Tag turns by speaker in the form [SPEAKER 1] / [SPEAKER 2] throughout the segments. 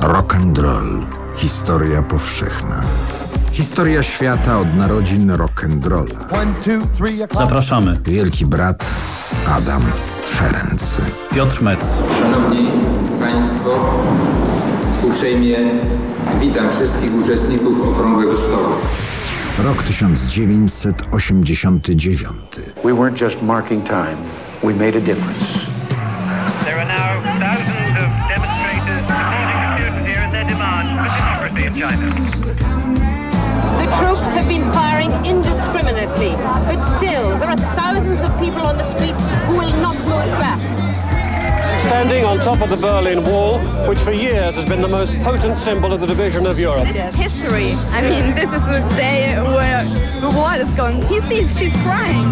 [SPEAKER 1] Rock and roll. Historia powszechna. Historia świata od narodzin rock and rolla.
[SPEAKER 2] Zapraszamy.
[SPEAKER 1] Wielki brat Adam Ferenc.
[SPEAKER 2] Piotr Metz.
[SPEAKER 3] Szanowni Państwo, uprzejmie witam wszystkich uczestników Okrągłego Stołu.
[SPEAKER 1] Rok 1989.
[SPEAKER 4] We weren't just marking time, we made a difference.
[SPEAKER 5] Democracy.
[SPEAKER 6] The troops have been firing indiscriminately, but still, there are thousands of people on the streets who will not move back.
[SPEAKER 7] Standing on top of the Berlin Wall, which for years has been the most potent symbol of the division of Europe.
[SPEAKER 8] It's history. I mean, this is the day where the world is going. He sees she's crying.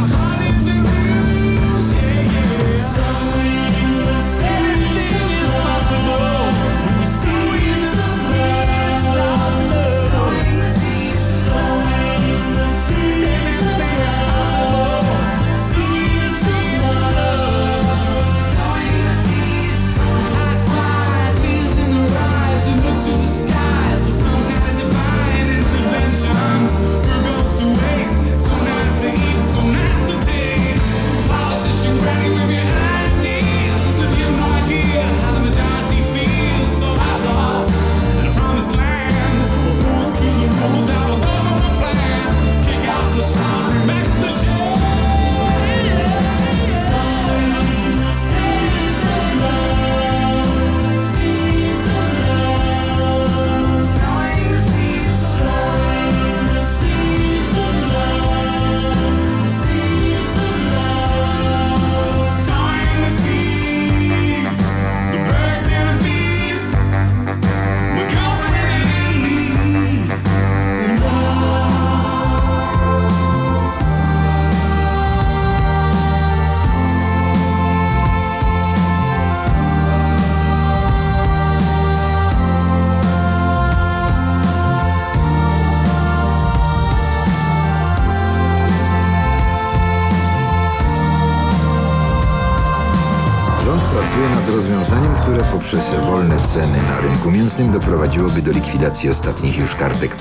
[SPEAKER 1] Mięsnym doprowadziłoby do likwidacji ostatnich już kartek.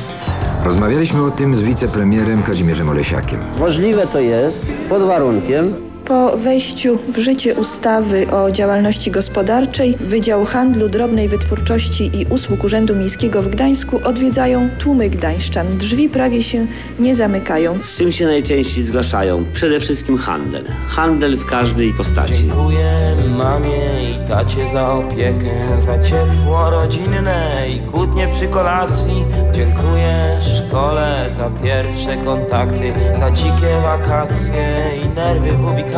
[SPEAKER 1] Rozmawialiśmy o tym z wicepremierem Kazimierzem Olesiakiem.
[SPEAKER 9] Możliwe to jest pod warunkiem,
[SPEAKER 10] Po wejściu w życie ustawy o działalności gospodarczej Wydział Handlu, Drobnej Wytwórczości i Usług Urzędu Miejskiego w Gdańsku odwiedzają tłumy gdańszczan. Drzwi prawie się nie zamykają.
[SPEAKER 9] z czym się najczęściej zgłaszają? Przede wszystkim handel. Handel w każdej postaci.
[SPEAKER 11] Dziękuję mamie i tacie za opiekę, za ciepło rodzinne i kłótnie przy kolacji. Dziękuję szkole za pierwsze kontakty, za dzikie wakacje i nerwy w ubikacji.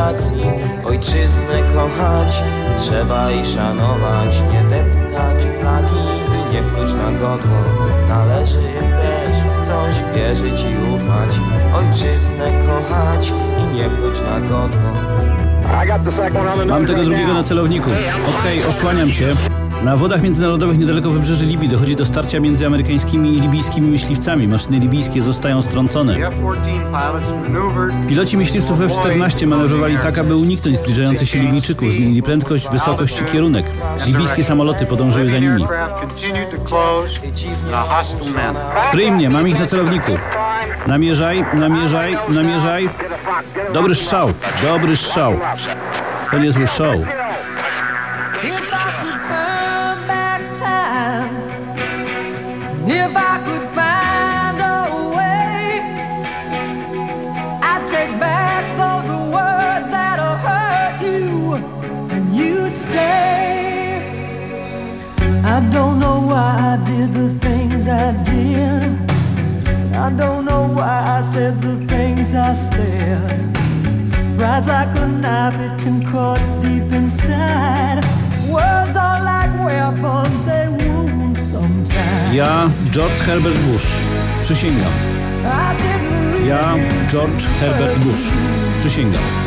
[SPEAKER 11] Ojczyznę kochać trzeba i szanować, nie deptać flagi nie pluć na godło. Należy też w coś wierzyć i ufać, ojczyznę kochać i nie pluć na godło.
[SPEAKER 2] Mam tego drugiego na celowniku. Okej, osłaniam cię. Na wodach międzynarodowych niedaleko wybrzeży Libii dochodzi do starcia między amerykańskimi i libijskimi myśliwcami. Maszyny libijskie zostają strącone. Piloci myśliwców F-14 manewrowali tak, aby uniknąć zbliżających się Libijczyków. Zmienili prędkość, wysokość i kierunek. Libijskie samoloty podążyły za nimi. Kryj mnie, mam ich na celowniku. Namierzaj, namierzaj, namierzaj. Dobry strzał, dobry strzał. To niezły show.
[SPEAKER 12] If I could find a way, I'd take back those words that hurt you, and you'd stay. I don't know why I did the things I did. I don't know why I said the things I said. Pride's like a knife, it can cut deep inside. Words are like weapons, they wound.
[SPEAKER 2] Ja, George Herbert Bush. Przysięgam. Ja, George Herbert Bush. Przysięgam.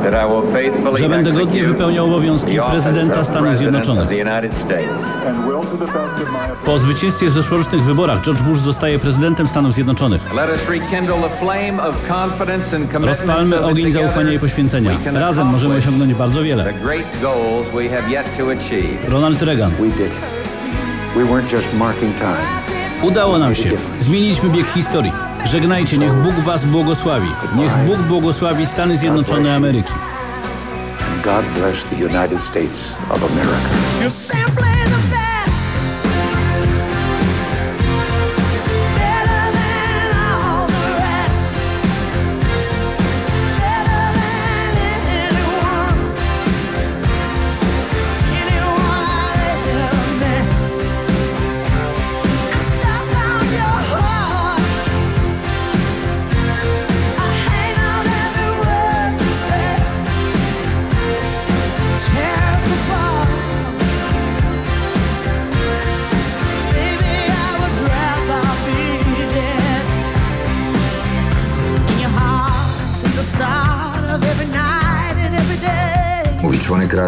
[SPEAKER 12] That I
[SPEAKER 13] will faithfully
[SPEAKER 2] że będę godnie
[SPEAKER 14] execute
[SPEAKER 2] wypełniał obowiązki
[SPEAKER 14] the office
[SPEAKER 2] prezydenta
[SPEAKER 14] of
[SPEAKER 2] Stanów
[SPEAKER 14] President of
[SPEAKER 2] Zjednoczonych.
[SPEAKER 14] the United States
[SPEAKER 13] And will to the best of my ability.
[SPEAKER 2] Po zwycięstwie w zeszłorocznych wyborach George Bush zostaje prezydentem Stanów Zjednoczonych.
[SPEAKER 3] Let us rekindle the flame of confidence and commitment
[SPEAKER 2] Rozpalmy ogień zaufania i poświęcenia.
[SPEAKER 3] we can
[SPEAKER 2] Razem możemy osiągnąć bardzo wiele.
[SPEAKER 3] the great goals we have yet to achieve.
[SPEAKER 2] Ronald Reagan.
[SPEAKER 15] We did it. We weren't just marking time.
[SPEAKER 2] Udało nam się. Zmieniliśmy bieg historii. Żegnajcie, niech Bóg was błogosławi. Niech Bóg błogosławi Stany Zjednoczone Ameryki.
[SPEAKER 15] God bless the United States of America.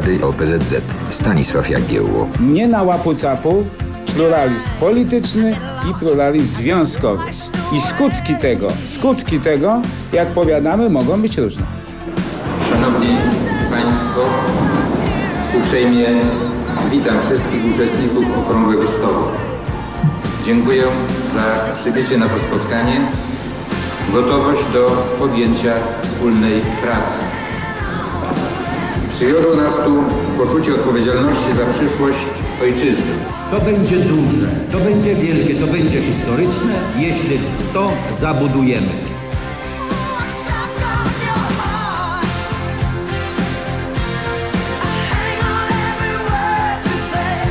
[SPEAKER 1] Rady OPZZ Stanisław Jagiełło.
[SPEAKER 4] Nie na łapu-capu, pluralizm polityczny i pluralizm związkowy. I skutki tego, skutki tego, jak powiadamy, mogą być różne.
[SPEAKER 3] Szanowni Państwo, uprzejmie witam wszystkich uczestników Okrągłego Stołu. Dziękuję za przybycie na to spotkanie, gotowość do podjęcia wspólnej pracy. Przywiodło nas tu poczucie odpowiedzialności za przyszłość ojczyzny.
[SPEAKER 16] To będzie duże, to będzie wielkie, to będzie historyczne, jeśli to zabudujemy.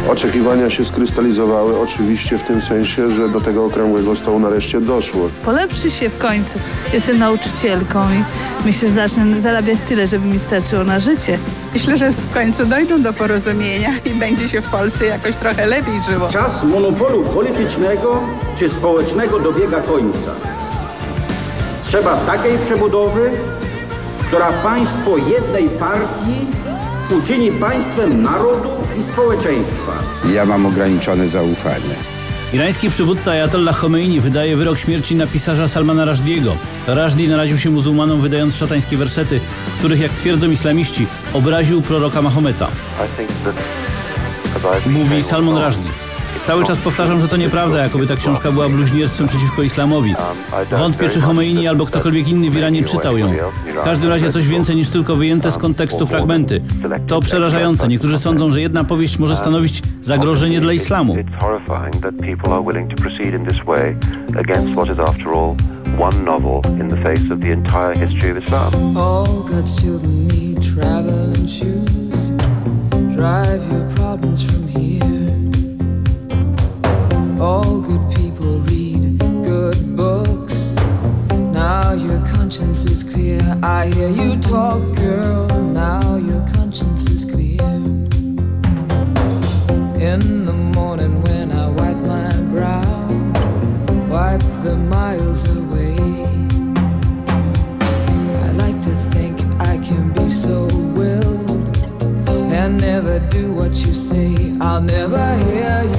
[SPEAKER 17] Oczekiwania się skrystalizowały oczywiście w tym sensie, że do tego okrągłego stołu nareszcie doszło.
[SPEAKER 18] Polepszy się w końcu. Jestem nauczycielką i myślę, że zacznę zarabiać tyle, żeby mi starczyło na życie.
[SPEAKER 19] Myślę, że w końcu dojdą do porozumienia i będzie się w Polsce jakoś trochę lepiej żyło.
[SPEAKER 16] Czas monopolu politycznego czy społecznego dobiega końca. Trzeba takiej przebudowy, która państwo jednej partii uczyni państwem narodu i społeczeństwa.
[SPEAKER 4] Ja mam ograniczone zaufanie.
[SPEAKER 2] Irański przywódca Ayatollah Khomeini wydaje wyrok śmierci na pisarza Salmana Rushdie'ego. Rushdie naraził się muzułmanom wydając szatańskie wersety, w których, jak twierdzą islamiści, obraził proroka Mahometa. Mówi Salman Rushdie. Cały czas powtarzam, że to nieprawda, jakoby ta książka była bluźnierstwem przeciwko islamowi. Wątpię, czy Khomeini albo ktokolwiek inny w Iranie czytał ją. W każdym razie coś więcej niż tylko wyjęte z kontekstu fragmenty. To przerażające. Niektórzy sądzą, że jedna powieść może stanowić zagrożenie dla islamu.
[SPEAKER 20] One novel in the face of the entire history of Islam.
[SPEAKER 21] All good children need traveling shoes. Drive your problems from here. All good people read good books. Now your conscience is clear. I hear you talk, girl. Now your conscience is clear. In the morning when I wipe my brow, wipe the miles away. I like to think I can be so willed and never do what you say. I'll never hear you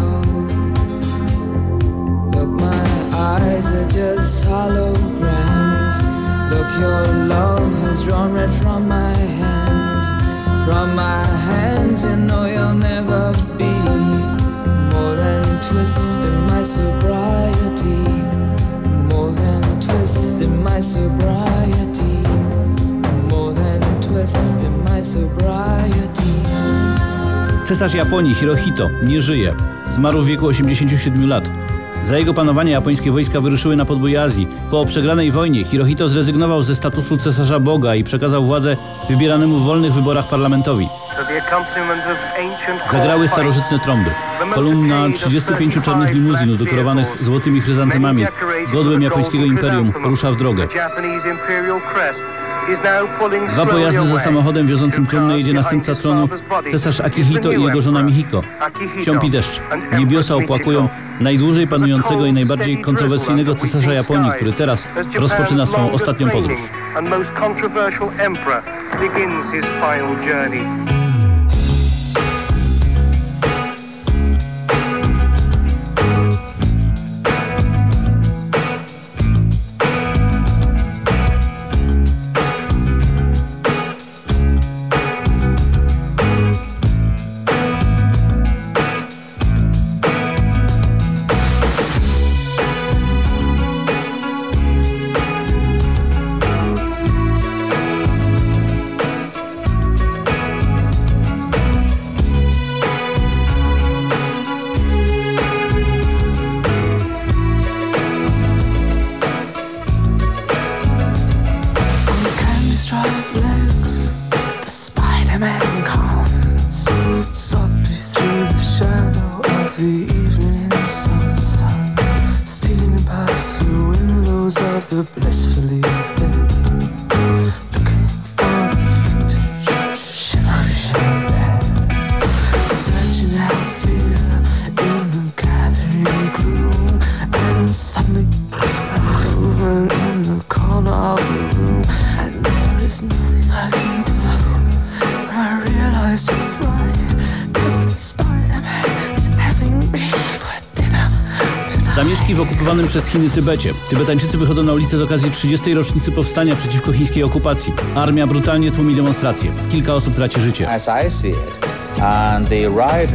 [SPEAKER 21] Eyes are just holograms. Look, your love has drawn red from my hands. From my hands, you know you'll never be more than twist in my sobriety. More than twist in my sobriety. More than twist in my sobriety.
[SPEAKER 2] Cesarz Japonii Hirohito nie żyje. Zmarł w wieku 87 lat. Za jego panowania japońskie wojska wyruszyły na podbój Azji. Po przegranej wojnie Hirohito zrezygnował ze statusu cesarza Boga i przekazał władzę wybieranemu w wolnych wyborach parlamentowi. Zagrały starożytne trąby. Kolumna 35 czarnych limuzyn udekorowanych złotymi chryzantemami, godłem japońskiego imperium, rusza w drogę. Dwa pojazdy za samochodem wiozącym trumnę jedzie następca tronu, cesarz Akihito i jego żona Mihiko. Siąpi deszcz. Niebiosa opłakują najdłużej panującego i najbardziej kontrowersyjnego cesarza Japonii, który teraz rozpoczyna swą ostatnią podróż. Przez Chiny Tybecie. Tybetańczycy wychodzą na ulicę z okazji 30. rocznicy powstania przeciwko chińskiej okupacji. Armia brutalnie tłumi demonstracje. Kilka osób traci życie.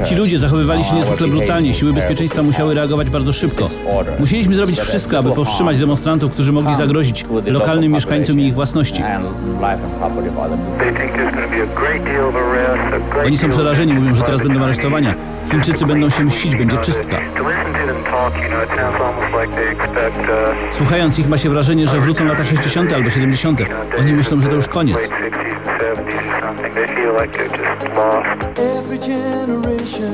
[SPEAKER 2] Ci ludzie zachowywali się niezwykle brutalnie. Siły bezpieczeństwa musiały reagować bardzo szybko. Musieliśmy zrobić wszystko, aby powstrzymać demonstrantów, którzy mogli zagrozić lokalnym mieszkańcom i ich własności. Oni są przerażeni, mówią, że teraz będą aresztowania. Chińczycy będą się mścić, będzie czystka. Słuchając ich ma się wrażenie, że wrócą lata 60. albo 70. Oni myślą, że to już koniec.
[SPEAKER 22] late 60s and 70s or something. They feel like they're just lost.
[SPEAKER 21] Every generation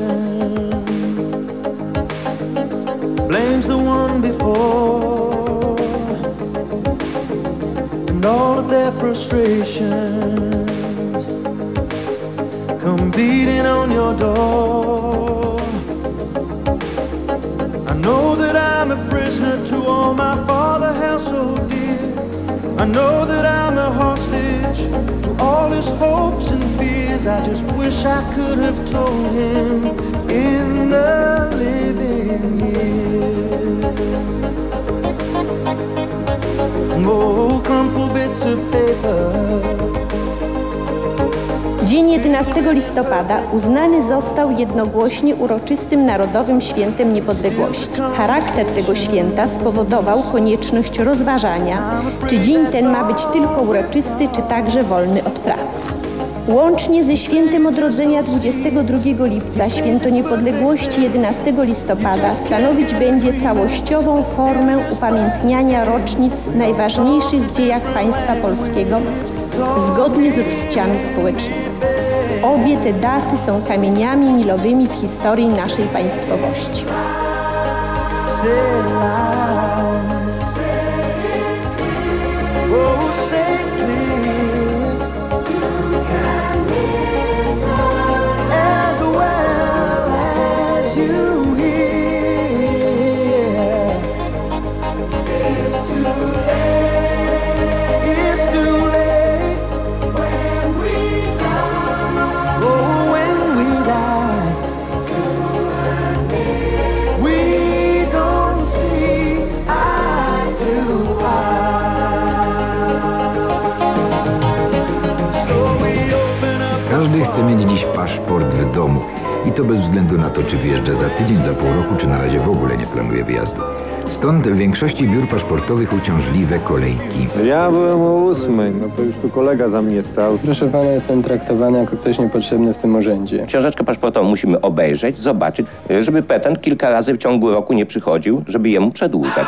[SPEAKER 21] blames the one before, and all of their frustrations come beating on your door. Know that I'm a prisoner to all my father held so dear. I know that I'm a hostage to all his hopes and fears. I just wish I could have told him in the living years. Oh, crumpled bits of paper.
[SPEAKER 6] Dzień
[SPEAKER 23] 11 listopada uznany został jednogłośnie uroczystym Narodowym Świętem Niepodległości. Charakter tego święta spowodował konieczność rozważania, czy dzień ten ma być tylko uroczysty, czy także wolny od pracy. Łącznie ze świętem odrodzenia 22 lipca, święto niepodległości 11 listopada stanowić będzie całościową formę upamiętniania rocznic najważniejszych w dziejach państwa polskiego zgodnie z uczuciami społecznymi. Obie te daty są kamieniami milowymi w historii naszej państwowości.
[SPEAKER 1] Stąd w większości biur paszportowych uciążliwe kolejki.
[SPEAKER 24] Ja byłem o ósmej, no to już tu kolega za mnie stał.
[SPEAKER 25] Proszę pana, jestem traktowany jako ktoś niepotrzebny w tym urzędzie.
[SPEAKER 8] Książeczkę paszportową musimy obejrzeć, zobaczyć, żeby petent kilka razy w ciągu roku nie przychodził, żeby jemu przedłużać.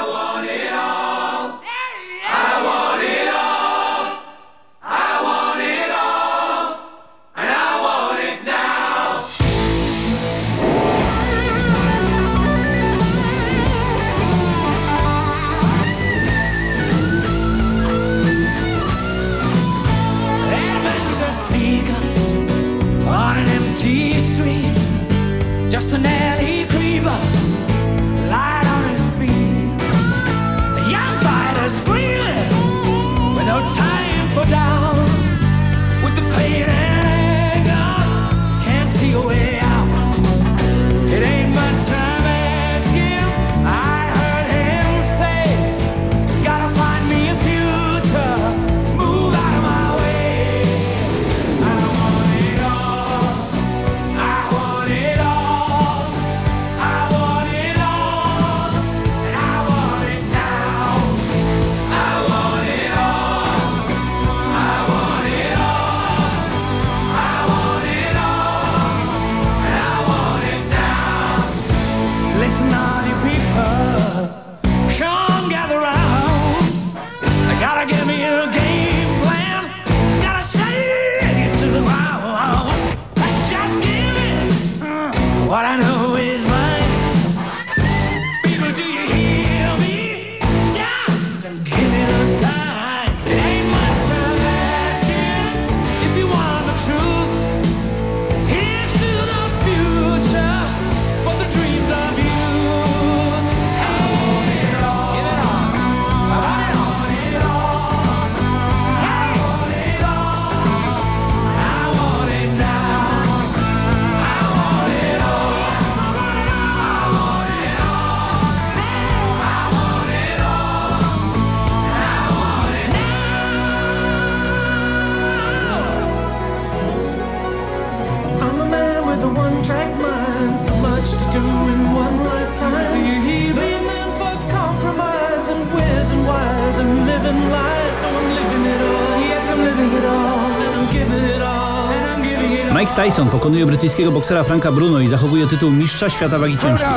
[SPEAKER 2] Mike Tyson pokonuje brytyjskiego boksera Franka Bruno i zachowuje tytuł mistrza świata wagi ciężkiej.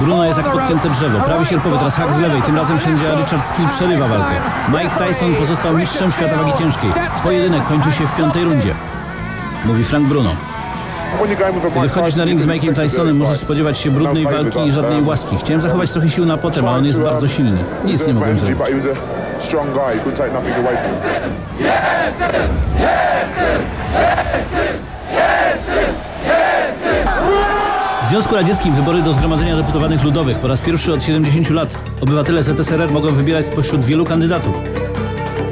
[SPEAKER 2] Bruno jest jak podcięte drzewo, prawy sierpowy, teraz hak z lewej, tym razem sędzia Richard Skill przerywa walkę. Mike Tyson pozostał mistrzem świata wagi ciężkiej. Pojedynek kończy się w piątej rundzie. Mówi Frank Bruno. Kiedy wchodzisz na ring z Mike'iem Tysonem, możesz spodziewać się brudnej walki i żadnej łaski. Chciałem zachować trochę sił na potem, ale on jest bardzo silny. Nic nie mogłem zrobić.
[SPEAKER 13] strong guy. Couldn't take nothing away from him.
[SPEAKER 2] W Związku Radzieckim wybory do Zgromadzenia Deputowanych Ludowych po raz pierwszy od 70 lat obywatele ZSRR mogą wybierać spośród wielu kandydatów.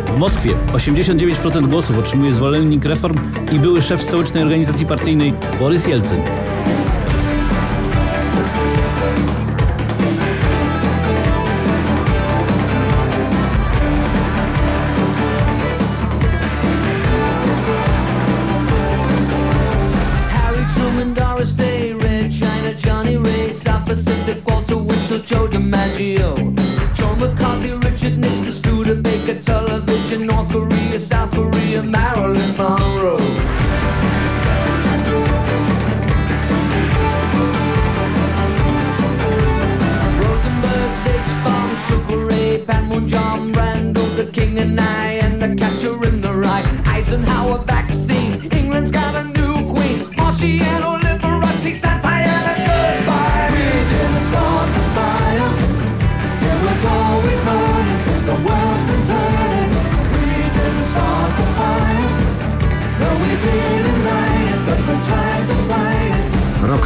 [SPEAKER 2] W Moskwie 89% głosów otrzymuje zwolennik reform i były szef stołecznej organizacji partyjnej Borys Jelcyn.
[SPEAKER 21] could
[SPEAKER 1] tell.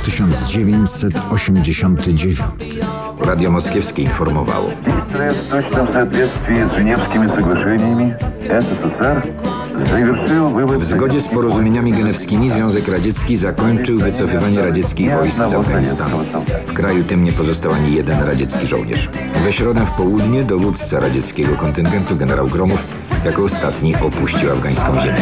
[SPEAKER 1] 1989. Radio Moskiewskie informowało.
[SPEAKER 26] Точном соответствии с Женевскими соглашениями СССР завершил вывод...
[SPEAKER 1] W zgodzie z porozumieniami genewskimi Związek Radziecki zakończył wycofywanie radzieckich wojsk z Afganistanu. W kraju tym nie pozostał ani jeden radziecki żołnierz. We środę w południe dowódca radzieckiego kontyngentu generał Gromów jako ostatni opuścił afgańską ziemię.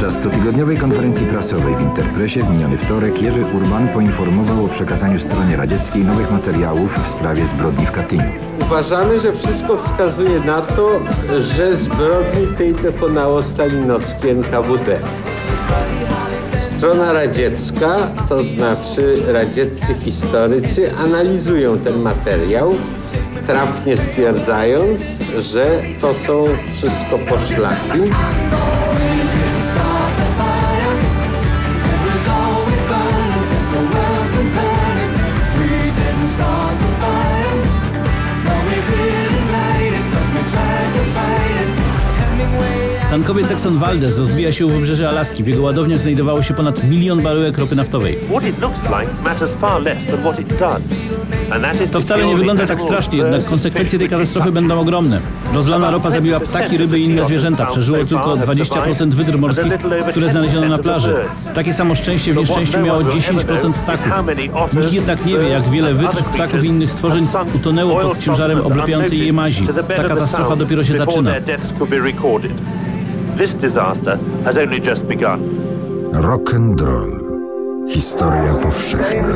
[SPEAKER 1] Podczas cotygodniowej konferencji prasowej w Interpresie w miniony wtorek Jerzy Urban poinformował o przekazaniu stronie radzieckiej nowych materiałów w sprawie zbrodni w Katyniu.
[SPEAKER 27] Uważamy, że wszystko wskazuje na to, że zbrodni tej dokonało stalinowskie NKWD. Strona radziecka, to znaczy radzieccy historycy, analizują ten materiał, trafnie stwierdzając, że to są wszystko poszlaki.
[SPEAKER 2] Tankowiec Exxon Valdez rozbija się u wybrzeży Alaski. W jego ładowniach znajdowało się ponad milion baryłek ropy naftowej. To wcale nie wygląda tak strasznie, jednak konsekwencje tej katastrofy będą ogromne. Rozlana ropa zabiła ptaki, ryby i inne zwierzęta. Przeżyło tylko 20% wydr morskich, które znaleziono na plaży. Takie samo szczęście w nieszczęściu miało 10% ptaków. Nikt jednak nie wie, jak wiele wydr, ptaków i innych stworzeń utonęło pod ciężarem oblepiającej je mazi. Ta katastrofa dopiero się zaczyna.
[SPEAKER 20] This disaster has only just begun.
[SPEAKER 28] Rock and roll. Historia powszechna.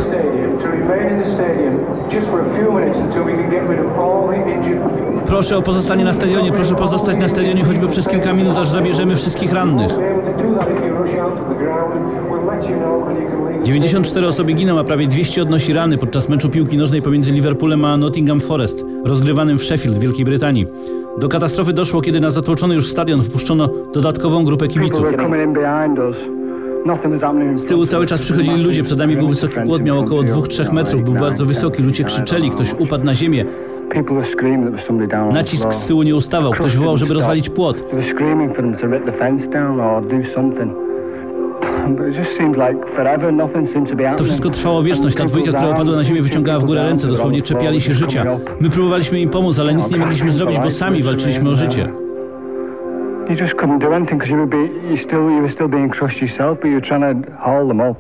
[SPEAKER 29] to remain in the stadium just for a few minutes until we can get rid of all the injured people.
[SPEAKER 2] Proszę o pozostanie na stadionie, proszę pozostać na stadionie choćby przez kilka minut, aż zabierzemy wszystkich rannych.
[SPEAKER 29] Be able to do that if you rush out to the ground. We'll let you know and you can leave.
[SPEAKER 2] 94 osoby giną, a prawie 200 odnosi rany podczas meczu piłki nożnej pomiędzy Liverpoolem a Nottingham Forest, rozgrywanym w Sheffield w Wielkiej Brytanii. Do katastrofy doszło, kiedy na zatłoczony już stadion wpuszczono dodatkową grupę kibiców. Z tyłu cały czas przychodzili ludzie, przed nami był wysoki płot, miał około 2-3 metrów, był bardzo wysoki, ludzie krzyczeli, ktoś upadł na ziemię. Nacisk z tyłu nie ustawał, ktoś wołał, żeby rozwalić płot. To wszystko trwało wieczność. Ta dwójka, która opadła na ziemię, wyciągała w górę ręce, dosłownie czepiali się życia. My próbowaliśmy im pomóc, ale nic nie mogliśmy zrobić, bo sami walczyliśmy o życie.
[SPEAKER 29] You just couldn't do anything because you would be, you still, you were still being crushed yourself, but you were trying to haul them up.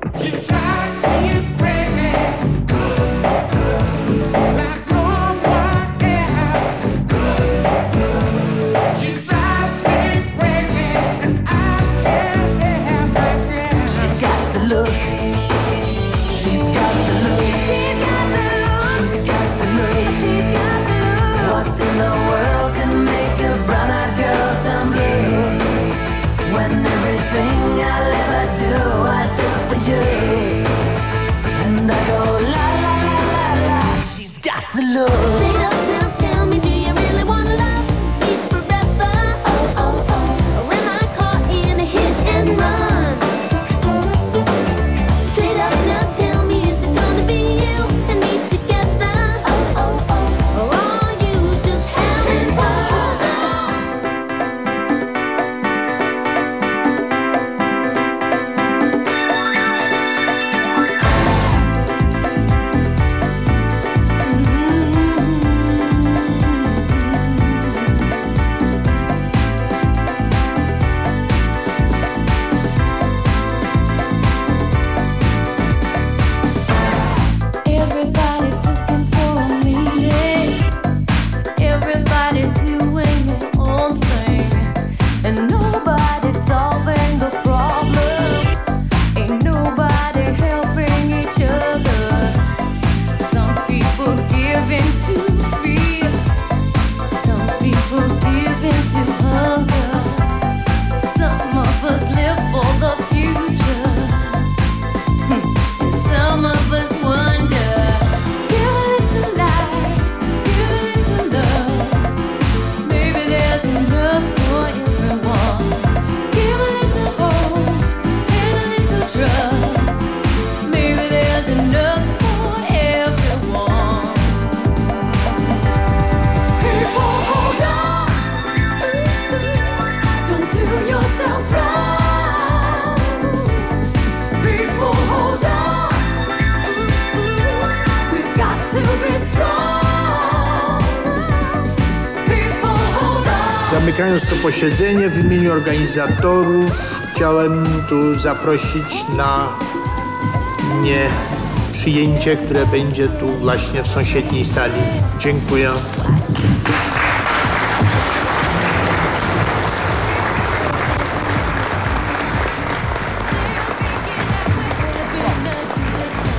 [SPEAKER 21] много Самовозле водов
[SPEAKER 30] Zamykając to posiedzenie w imieniu organizatorów chciałem tu zaprosić na nie przyjęcie, które będzie tu właśnie w sąsiedniej sali. Dziękuję.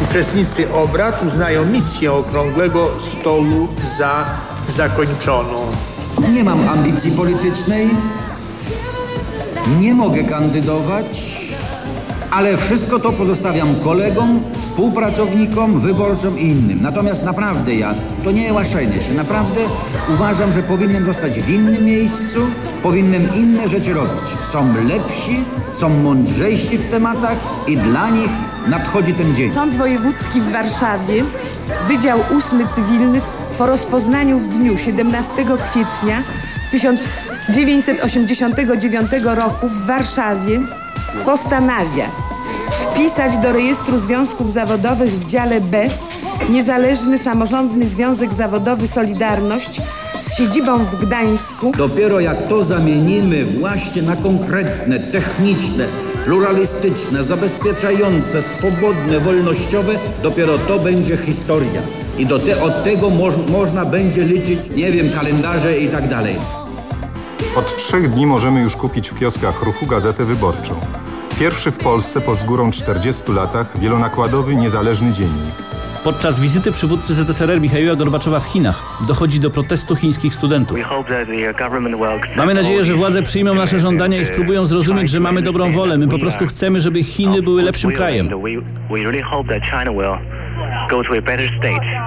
[SPEAKER 30] Uczestnicy obrad uznają misję okrągłego stołu za zakończoną.
[SPEAKER 16] Nie mam ambicji politycznej, nie mogę kandydować, ale wszystko to pozostawiam kolegom, współpracownikom, wyborcom i innym. Natomiast naprawdę ja, to nie łaszenie się, naprawdę uważam, że powinienem zostać w innym miejscu, powinienem inne rzeczy robić. Są lepsi, są mądrzejsi w tematach i dla nich nadchodzi ten dzień.
[SPEAKER 31] Sąd Wojewódzki w Warszawie, Wydział 8 Cywilny po rozpoznaniu w dniu 17 kwietnia 1989 roku w Warszawie postanawia wpisać do rejestru związków zawodowych w dziale B Niezależny Samorządny Związek Zawodowy Solidarność z siedzibą w Gdańsku.
[SPEAKER 16] Dopiero jak to zamienimy właśnie na konkretne, techniczne, pluralistyczne, zabezpieczające, swobodne, wolnościowe, dopiero to będzie historia. I do te, od tego moż, można będzie liczyć, nie wiem, kalendarze i tak dalej.
[SPEAKER 32] Od trzech dni możemy już kupić w kioskach ruchu gazetę wyborczą. Pierwszy w Polsce po z górą 40 latach wielonakładowy, niezależny dziennik.
[SPEAKER 2] Podczas wizyty przywódcy ZSRR Michaiła Gorbaczowa w Chinach dochodzi do protestu chińskich studentów. Mamy nadzieję, że władze przyjmą nasze żądania i spróbują zrozumieć, że mamy dobrą wolę. My po prostu chcemy, żeby Chiny były lepszym krajem.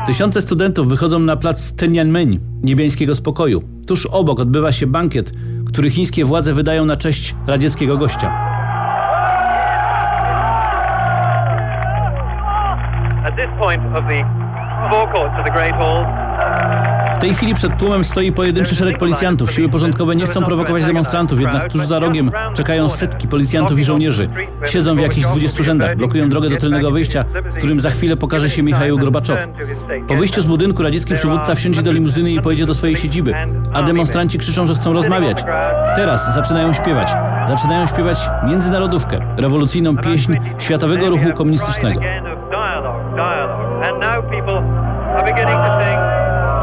[SPEAKER 2] Tysiące studentów wychodzą na plac Tiananmen, niebiańskiego spokoju. Tuż obok odbywa się bankiet, który chińskie władze wydają na cześć radzieckiego gościa. W tej chwili przed tłumem stoi pojedynczy szereg policjantów. Siły porządkowe nie chcą prowokować demonstrantów, jednak tuż za rogiem czekają setki policjantów i żołnierzy. Siedzą w jakichś 20 rzędach, blokują drogę do tylnego wyjścia, w którym za chwilę pokaże się Michał Gorbaczow. Po wyjściu z budynku radziecki przywódca wsiądzie do limuzyny i pojedzie do swojej siedziby, a demonstranci krzyczą, że chcą rozmawiać. Teraz zaczynają śpiewać. Zaczynają śpiewać międzynarodówkę, rewolucyjną pieśń Światowego Ruchu Komunistycznego.
[SPEAKER 22] Dialogue, dialogue. And now people are beginning to sing.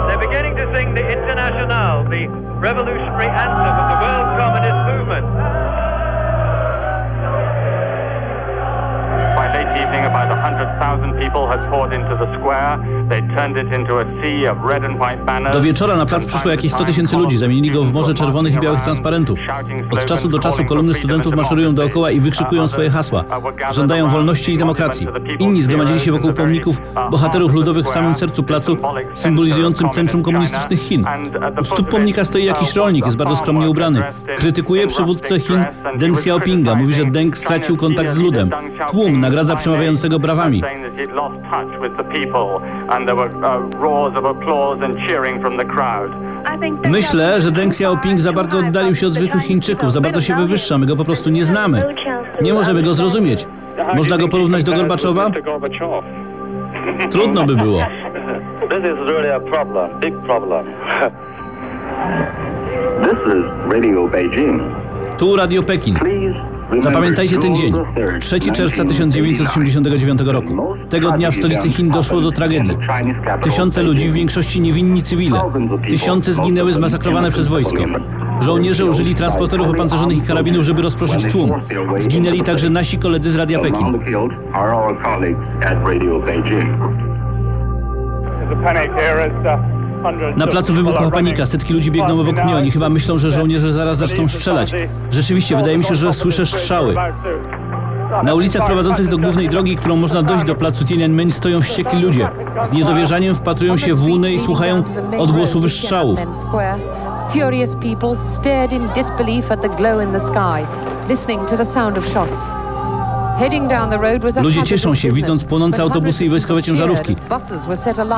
[SPEAKER 22] They're beginning to sing the International, the revolutionary anthem of the World Communist Movement.
[SPEAKER 13] Late evening, about 100,000 people had poured into the square. They turned it into a sea of red and white banners.
[SPEAKER 2] Do wieczora na plac przyszło jakieś 100 tysięcy ludzi, zamienili go w morze czerwonych i białych transparentów. Od czasu do czasu kolumny studentów maszerują dookoła i wykrzykują swoje hasła. Żądają wolności i demokracji. Inni zgromadzili się wokół pomników bohaterów ludowych w samym sercu placu, symbolizującym centrum komunistycznych Chin. U stóp pomnika stoi jakiś rolnik, jest bardzo skromnie ubrany. Krytykuje przywódcę Chin Deng Xiaopinga. Mówi, że Deng stracił kontakt z ludem. Tłum nagradza przemawiającego brawami.
[SPEAKER 13] uh.
[SPEAKER 2] Myślę, że Deng Xiaoping za bardzo oddalił się od zwykłych Chińczyków, za bardzo się wywyższa, my go po prostu nie znamy. Nie możemy go zrozumieć. Można go porównać do Gorbaczowa? Trudno by było. Tu Radio Pekin. Zapamiętajcie ten dzień. 3 czerwca 1989 roku. Tego dnia w stolicy Chin doszło do tragedii. Tysiące ludzi, w większości niewinni cywile. Tysiące zginęły zmasakrowane przez wojsko. Żołnierze użyli transporterów opancerzonych i karabinów, żeby rozproszyć tłum. Zginęli także nasi koledzy z Radia Pekin.
[SPEAKER 33] The
[SPEAKER 29] panic here as uh,
[SPEAKER 2] Na placu wybuchła panika, setki ludzi biegną obok mnie, oni chyba myślą, że żołnierze zaraz zaczną strzelać. Rzeczywiście, wydaje mi się, że słyszę strzały. Na ulicach prowadzących do głównej drogi, którą można dojść do placu Tiananmen, stoją wściekli ludzie. Z niedowierzaniem wpatrują się w łunę i słuchają odgłosu wystrzałów.
[SPEAKER 6] Furious people stared in disbelief at the glow in the sky, listening to the sound of shots.
[SPEAKER 2] Ludzie cieszą się, widząc płonące autobusy i wojskowe ciężarówki.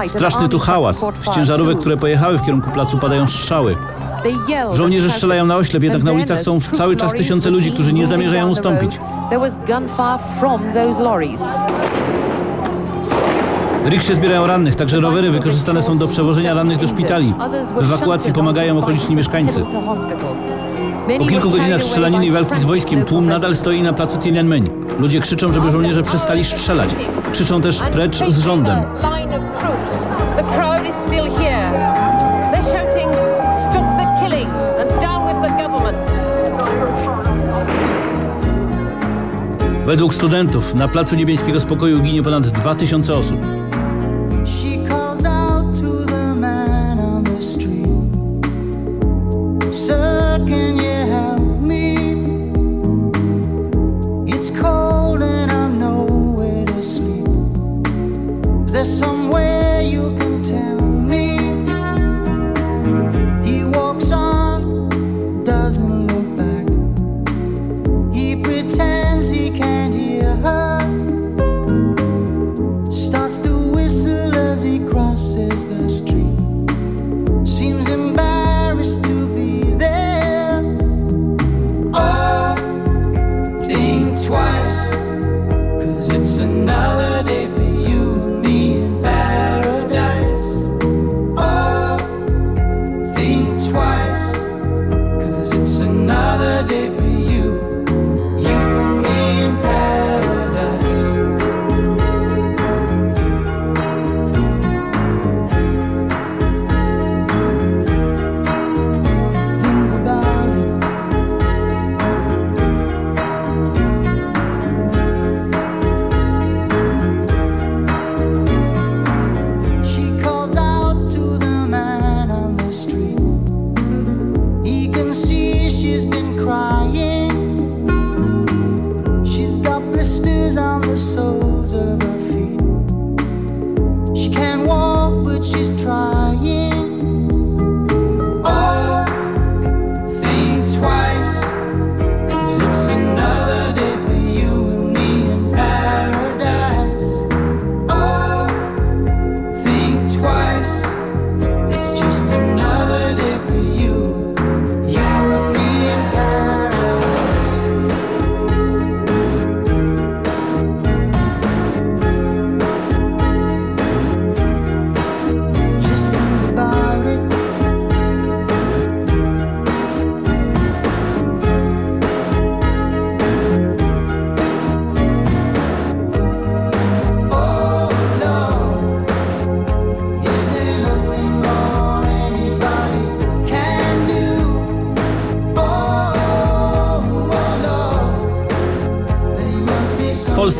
[SPEAKER 2] Straszny tu hałas. Z ciężarówek, które pojechały w kierunku placu, padają strzały. Żołnierze strzelają na oślep, jednak na ulicach są cały czas tysiące ludzi, którzy nie zamierzają ustąpić.
[SPEAKER 34] Riksze zbierają rannych, także rowery wykorzystane są do przewożenia rannych do szpitali. W ewakuacji pomagają okoliczni mieszkańcy. Po kilku godzinach strzelaniny i walki z wojskiem tłum nadal stoi na placu Tiananmen. Ludzie krzyczą, żeby żołnierze przestali strzelać. Krzyczą też precz z rządem. Według studentów na placu Niebieskiego Spokoju ginie ponad 2000 osób.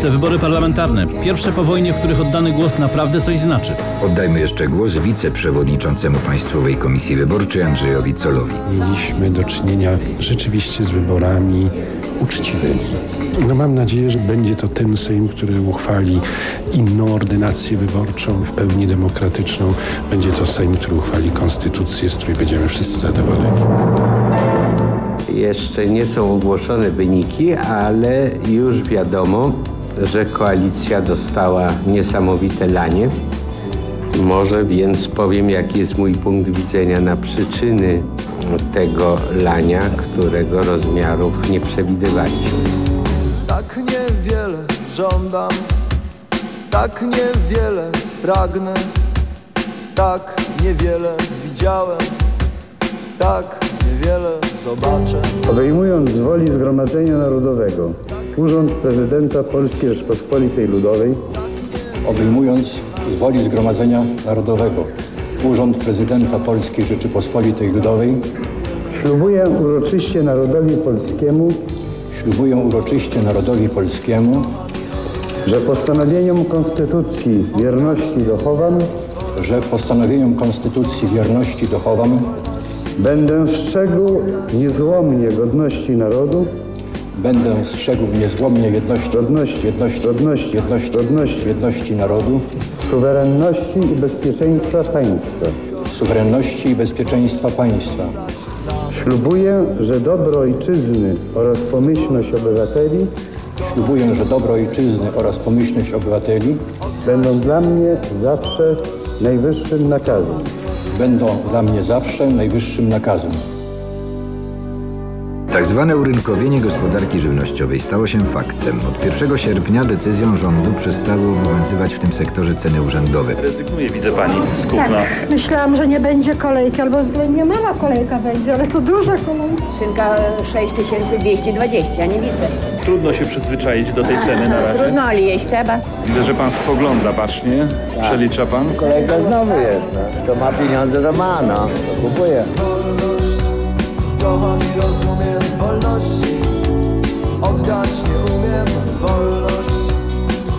[SPEAKER 34] Wybory parlamentarne. Pierwsze po wojnie, w których oddany głos naprawdę coś znaczy.
[SPEAKER 1] Oddajmy jeszcze głos wiceprzewodniczącemu Państwowej Komisji Wyborczej Andrzejowi Colowi.
[SPEAKER 35] Mieliśmy do czynienia rzeczywiście z wyborami uczciwymi. No mam nadzieję, że będzie to ten Sejm, który uchwali inną ordynację wyborczą, w pełni demokratyczną. Będzie to Sejm, który uchwali konstytucję, z której będziemy wszyscy zadowoleni.
[SPEAKER 36] Jeszcze nie są ogłoszone wyniki, ale już wiadomo, że koalicja dostała niesamowite lanie. Może więc powiem, jaki jest mój punkt widzenia na przyczyny tego lania, którego rozmiarów nie przewidywaliśmy.
[SPEAKER 37] Tak niewiele żądam, tak niewiele pragnę, tak niewiele widziałem, tak niewiele zobaczę.
[SPEAKER 38] Obejmując z woli Zgromadzenia Narodowego Urząd Prezydenta Polskiej Rzeczpospolitej Ludowej,
[SPEAKER 39] obejmując z woli Zgromadzenia Narodowego Urząd Prezydenta Polskiej Rzeczypospolitej Ludowej,
[SPEAKER 38] ślubuję uroczyście Narodowi Polskiemu,
[SPEAKER 39] ślubuję uroczyście Narodowi Polskiemu,
[SPEAKER 38] że postanowieniom Konstytucji wierności dochowam,
[SPEAKER 39] że postanowieniom Konstytucji wierności dochowam,
[SPEAKER 38] będę strzegł niezłomnie godności narodu,
[SPEAKER 39] będę strzegł niezłomnie jedności,
[SPEAKER 38] godności,
[SPEAKER 39] jedności,
[SPEAKER 38] godności,
[SPEAKER 39] jedności,
[SPEAKER 38] godności,
[SPEAKER 39] jedności narodu,
[SPEAKER 38] suwerenności i bezpieczeństwa państwa.
[SPEAKER 39] suwerenności i bezpieczeństwa państwa.
[SPEAKER 38] Ślubuję, że dobro ojczyzny oraz pomyślność obywateli
[SPEAKER 39] Ślubuję, że dobro ojczyzny oraz pomyślność obywateli
[SPEAKER 38] będą dla mnie zawsze najwyższym nakazem.
[SPEAKER 39] będą dla mnie zawsze najwyższym nakazem.
[SPEAKER 1] Tak zwane urynkowienie gospodarki żywnościowej stało się faktem. Od 1 sierpnia decyzją rządu przestały obowiązywać w tym sektorze ceny urzędowe.
[SPEAKER 40] Rezygnuje, widzę pani, z kupna.
[SPEAKER 41] Tak, myślałam, że nie będzie kolejki, albo nie mała kolejka będzie, ale to duża kolejka.
[SPEAKER 42] Szynka 6220, nie widzę.
[SPEAKER 40] Trudno się przyzwyczaić do tej ceny na razie.
[SPEAKER 42] Trudno, ale jeść trzeba.
[SPEAKER 40] Widzę, że pan spogląda bacznie. Przelicza pan.
[SPEAKER 43] Kolega znowu jest, no. Kto ma pieniądze, to ma, no. To kupuje.
[SPEAKER 44] Kocham i rozumiem wolności Oddać nie umiem wolność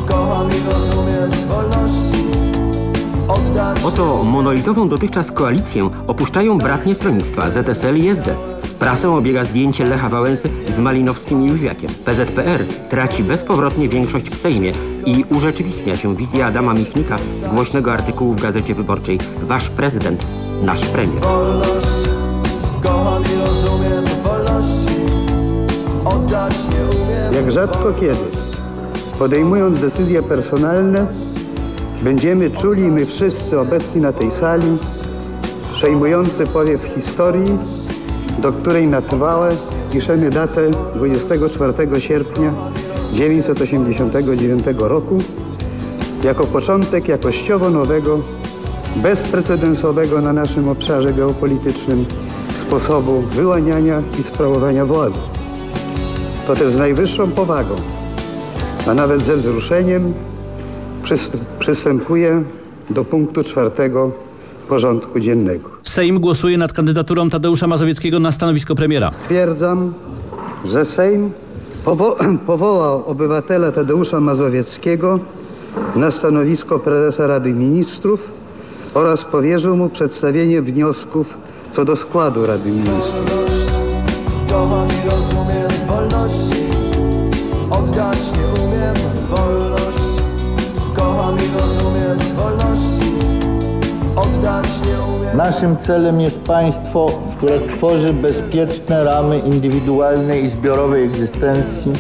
[SPEAKER 44] Kocham i rozumiem wolności Oddać
[SPEAKER 45] Oto monolitową dotychczas koalicję opuszczają bratnie stronnictwa ZSL i SD. Prasę obiega zdjęcie Lecha Wałęsy z Malinowskim i Jóźwiakiem. PZPR traci bezpowrotnie większość w Sejmie i urzeczywistnia się wizja Adama Michnika z głośnego artykułu w Gazecie Wyborczej Wasz prezydent, nasz premier.
[SPEAKER 44] Wolność
[SPEAKER 38] Jak rzadko kiedy, podejmując decyzje personalne, będziemy czuli my wszyscy obecni na tej sali przejmujący powiew historii, do której na trwałe piszemy datę 24 sierpnia 1989 roku jako początek jakościowo nowego, bezprecedensowego na naszym obszarze geopolitycznym sposobu wyłaniania i sprawowania władzy. To też z najwyższą powagą, a nawet ze wzruszeniem przys- przystępuję do punktu czwartego porządku dziennego.
[SPEAKER 2] Sejm głosuje nad kandydaturą Tadeusza Mazowieckiego na stanowisko premiera.
[SPEAKER 38] Stwierdzam, że Sejm powo- powołał obywatela Tadeusza Mazowieckiego na stanowisko prezesa Rady Ministrów oraz powierzył mu przedstawienie wniosków co do składu Rady Ministrów.
[SPEAKER 44] Kocham i rozumiem wolności. Oddać nie umiem wolność. Kocham i rozumiem wolności. Oddać nie umiem.
[SPEAKER 43] Naszym celem jest państwo, które tworzy bezpieczne ramy indywidualnej i zbiorowej egzystencji,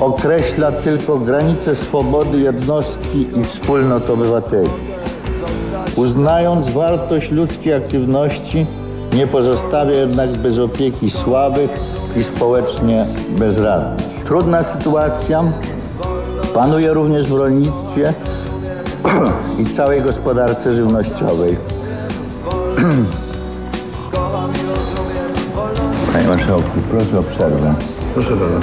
[SPEAKER 43] określa tylko granice swobody jednostki i wspólnot obywateli. Uznając wartość ludzkiej aktywności, nie pozostawia jednak bez opieki słabych i społecznie bezradnych. Trudna sytuacja panuje również w rolnictwie i całej gospodarce żywnościowej. Panie Marszałku, proszę o przerwę.
[SPEAKER 38] Proszę bardzo.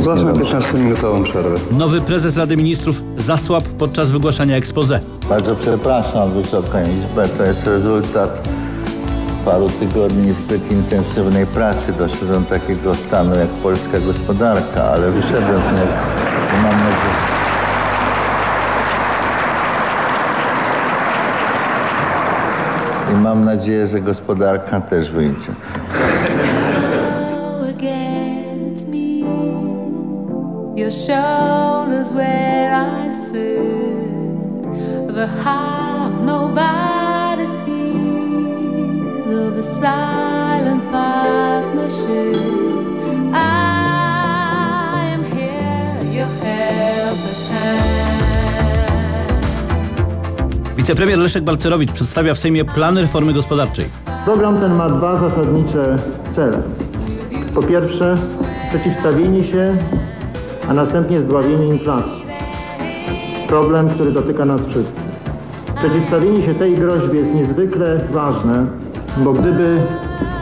[SPEAKER 38] Ogłaszam
[SPEAKER 43] niedobrze.
[SPEAKER 38] 15-minutową przerwę.
[SPEAKER 2] Nowy prezes Rady Ministrów zasłabł podczas wygłaszania expose.
[SPEAKER 43] Bardzo przepraszam Wysoką Izbę, to jest rezultat paru tygodni niezbyt intensywnej pracy. Doszedłem do takiego stanu jak polska gospodarka, ale wyszedłem z niego. I Mam nadzieję. I mam nadzieję, że gospodarka też wyjdzie.
[SPEAKER 21] Your shoulders where I sit. The half nobody sees a silent partnership. I am here.
[SPEAKER 2] Wicepremier Leszek Balcerowicz przedstawia w Sejmie plan reformy gospodarczej.
[SPEAKER 46] Program ten ma dwa zasadnicze cele. Po pierwsze, przeciwstawienie się, a następnie zdławienie inflacji. Problem, który dotyka nas wszystkich. Przeciwstawienie się tej groźbie jest niezwykle ważne, bo gdyby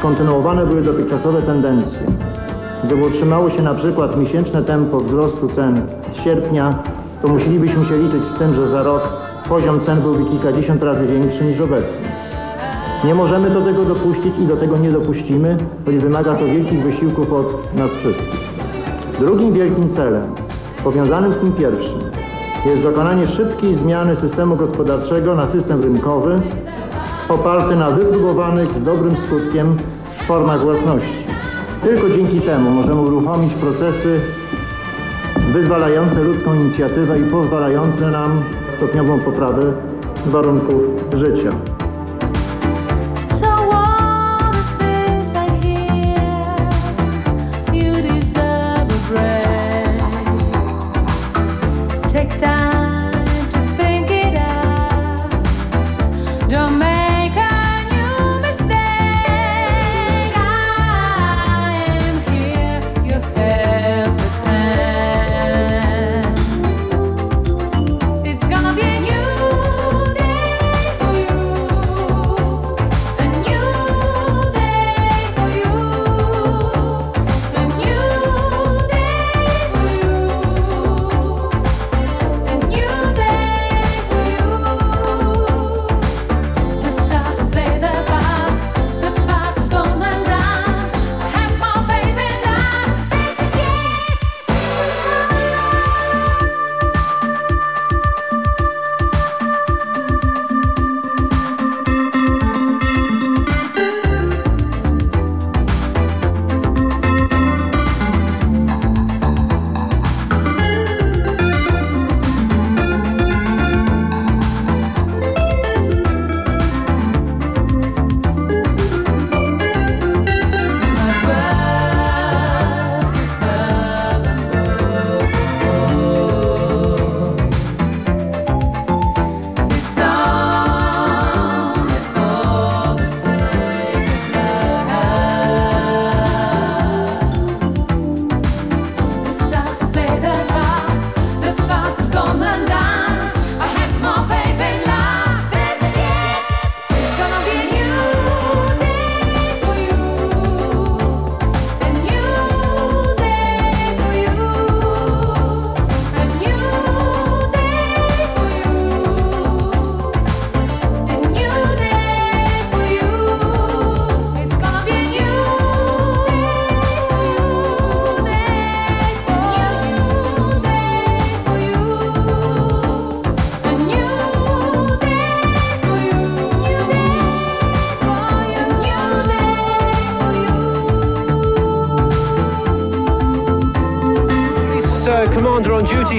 [SPEAKER 46] kontynuowane były dotychczasowe tendencje, gdyby utrzymało się na przykład miesięczne tempo wzrostu cen z sierpnia, to musielibyśmy się liczyć z tym, że za rok poziom cen byłby kilkadziesiąt razy większy niż obecnie. Nie możemy do tego dopuścić i do tego nie dopuścimy, choć wymaga to wielkich wysiłków od nas wszystkich. Drugim wielkim celem, powiązanym z tym pierwszym, jest dokonanie szybkiej zmiany systemu gospodarczego na system rynkowy, oparty na wypróbowanych z dobrym skutkiem formach własności. Tylko dzięki temu możemy uruchomić procesy wyzwalające ludzką inicjatywę i pozwalające nam stopniową poprawę warunków życia.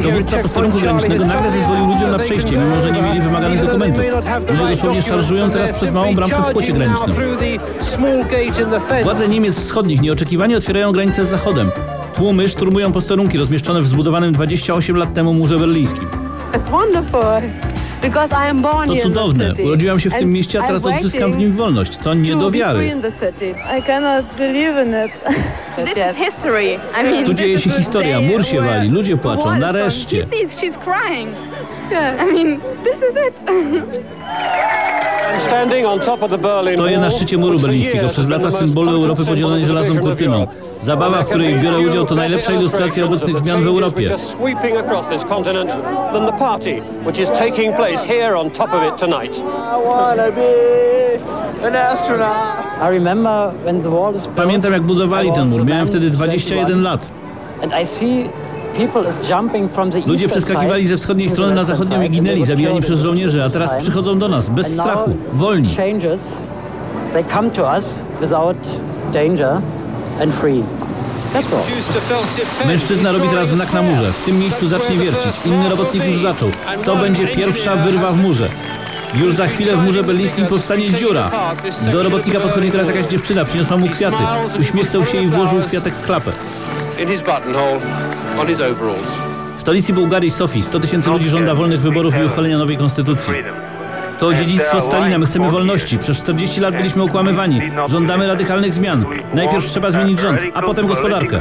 [SPEAKER 2] Dowódca posterunku granicznego nagle zezwolił ludziom na przejście, mimo że nie mieli wymaganych dokumentów. Ludzie dosłownie szarżują teraz przez małą bramkę w płocie granicznym. Władze Niemiec Wschodnich nieoczekiwanie otwierają granicę z Zachodem. Tłumy szturmują posterunki rozmieszczone w zbudowanym 28 lat temu murze berlińskim.
[SPEAKER 47] It's wonderful. Because I am born
[SPEAKER 2] To
[SPEAKER 47] here in the
[SPEAKER 2] cudowne.
[SPEAKER 47] city.
[SPEAKER 2] Urodziłam się w tym mieście, a teraz
[SPEAKER 47] I'm
[SPEAKER 2] odzyskam w
[SPEAKER 47] waiting
[SPEAKER 2] nim wolność. To nie do wiary.
[SPEAKER 47] in the city. I cannot believe in it. This is history. I mean,
[SPEAKER 2] Tu dzieje
[SPEAKER 47] this
[SPEAKER 2] się historia, mur się wali, ludzie płaczą, nareszcie.
[SPEAKER 47] He sees she's crying. Yeah. I mean, this is it.
[SPEAKER 2] Stoję na szczycie muru berlińskiego, przez lata symbolu Europy podzielonej żelazną kurtyną. Zabawa, w której biorę udział, to najlepsza ilustracja obecnych zmian w Europie.
[SPEAKER 7] sweeping across this continent than the party which is taking place here on top of it tonight.
[SPEAKER 44] I wanna be an astronaut.
[SPEAKER 48] I remember when the wall is built,
[SPEAKER 2] Pamiętam jak budowali
[SPEAKER 48] I
[SPEAKER 2] ten
[SPEAKER 48] was
[SPEAKER 2] mur, miałem wtedy 21
[SPEAKER 48] 21,
[SPEAKER 2] lat. Ludzie przeskakiwali ze wschodniej strony na zachodnią i ginęli, zabijani przez żołnierzy, a teraz przychodzą do nas, bez strachu, wolni.
[SPEAKER 48] changes, they come to us without danger and free. That's all.
[SPEAKER 2] Mężczyzna robi teraz znak na murze. W tym miejscu zacznie wiercić. Inny robotnik już zaczął. To będzie pierwsza wyrwa w murze. Już za chwilę w murze berlińskim powstanie dziura. Do robotnika podchodzi teraz jakaś dziewczyna, przyniosła mu kwiaty. Uśmiechnął się i włożył kwiatek w klapę.
[SPEAKER 7] In his buttonhole, on his overalls.
[SPEAKER 2] W stolicy Bułgarii Sofii 100 tysięcy ludzi żąda wolnych wyborów i uchwalenia nowej konstytucji. To dziedzictwo Stalina, my chcemy wolności. Przez 40 lat byliśmy okłamywani. Żądamy radykalnych zmian. Najpierw trzeba zmienić rząd, a potem gospodarkę.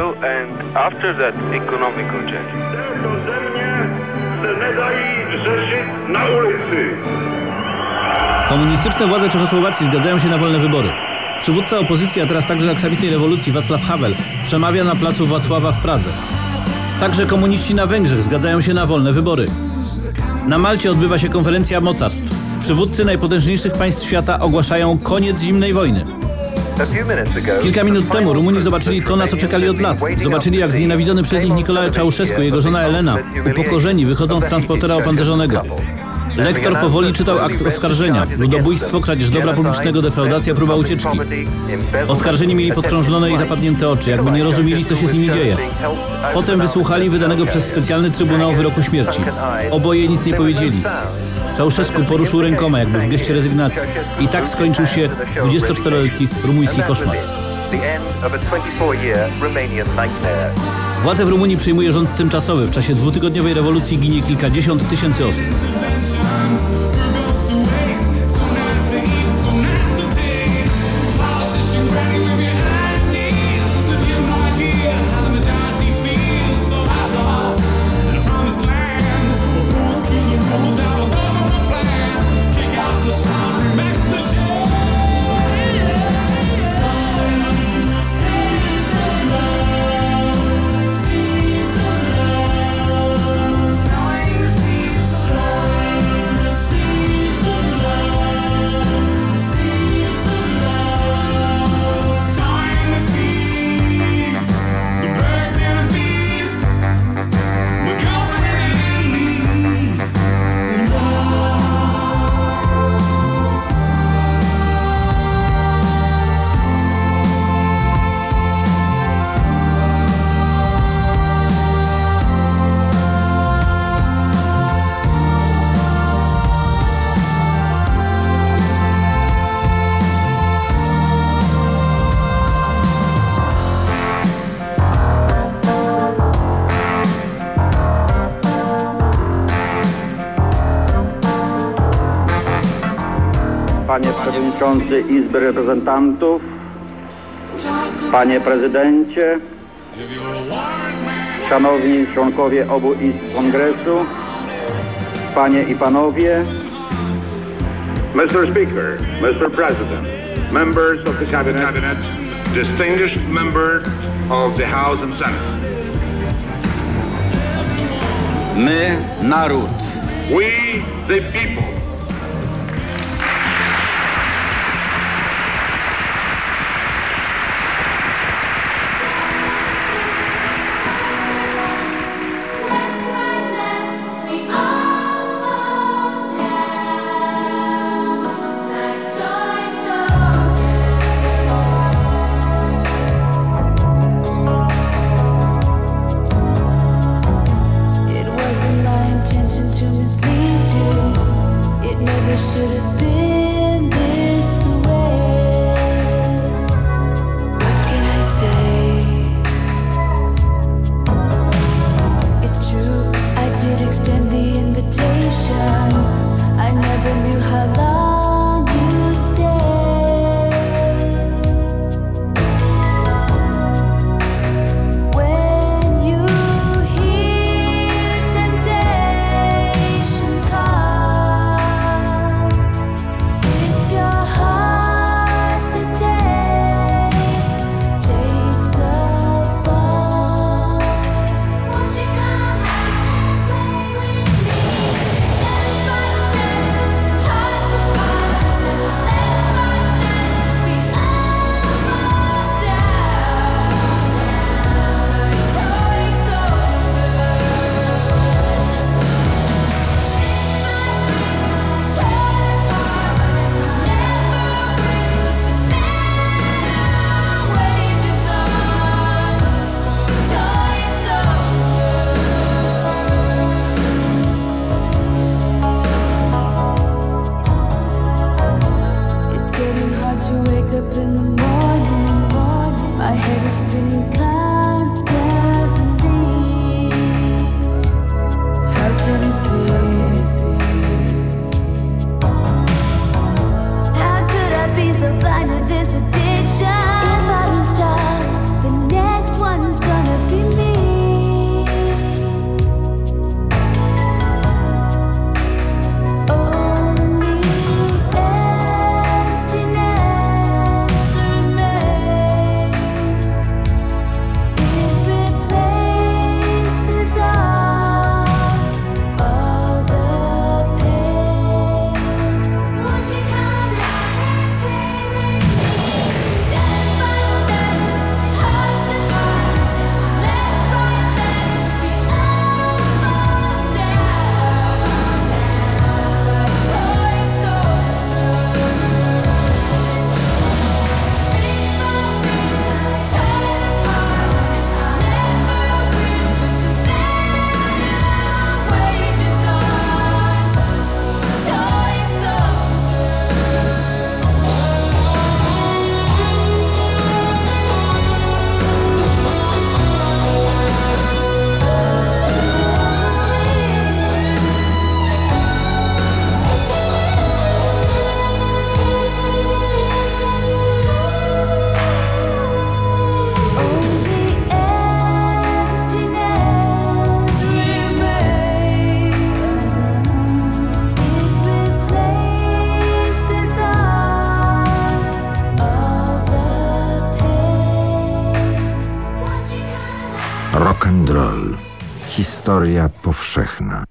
[SPEAKER 2] Komunistyczne władze Czechosłowacji zgadzają się na wolne wybory. Przywódca opozycji, a teraz także aksamitnej rewolucji Václav Havel przemawia na placu Wacława w Pradze. Także komuniści na Węgrzech zgadzają się na wolne wybory. Na Malcie odbywa się konferencja mocarstw. Przywódcy najpotężniejszych państw świata ogłaszają koniec zimnej wojny. Kilka minut temu Rumuni zobaczyli to, na co czekali od lat. Zobaczyli, jak znienawidzony przez nich Nicolae Ceausescu i jego żona Elena, upokorzeni, wychodzą z transportera opancerzonego. Lektor powoli czytał akt oskarżenia. Ludobójstwo, kradzież dobra publicznego, defraudacja, próba ucieczki. Oskarżeni mieli podkrążone i zapadnięte oczy, jakby nie rozumieli, co się z nimi dzieje. Potem wysłuchali wydanego przez specjalny trybunał wyroku śmierci. Oboje nic nie powiedzieli. Ceausescu poruszył rękoma, jakby w geście rezygnacji. I tak skończył się 24-letni rumuński koszmar.
[SPEAKER 22] the end of a 24-year Romanian nightmare.
[SPEAKER 2] Władze w Rumunii przyjmuje rząd tymczasowy. W czasie dwutygodniowej rewolucji ginie kilkadziesiąt tysięcy osób.
[SPEAKER 49] Izby Reprezentantów, Panie Prezydencie, Szanowni Członkowie obu Izb Kongresu, Panie i Panowie,
[SPEAKER 50] Mr. Speaker, Mr. President, members of the cabinet, distinguished member of the House and Senate.
[SPEAKER 49] my, naród,
[SPEAKER 50] We, the people,
[SPEAKER 12] Should it be?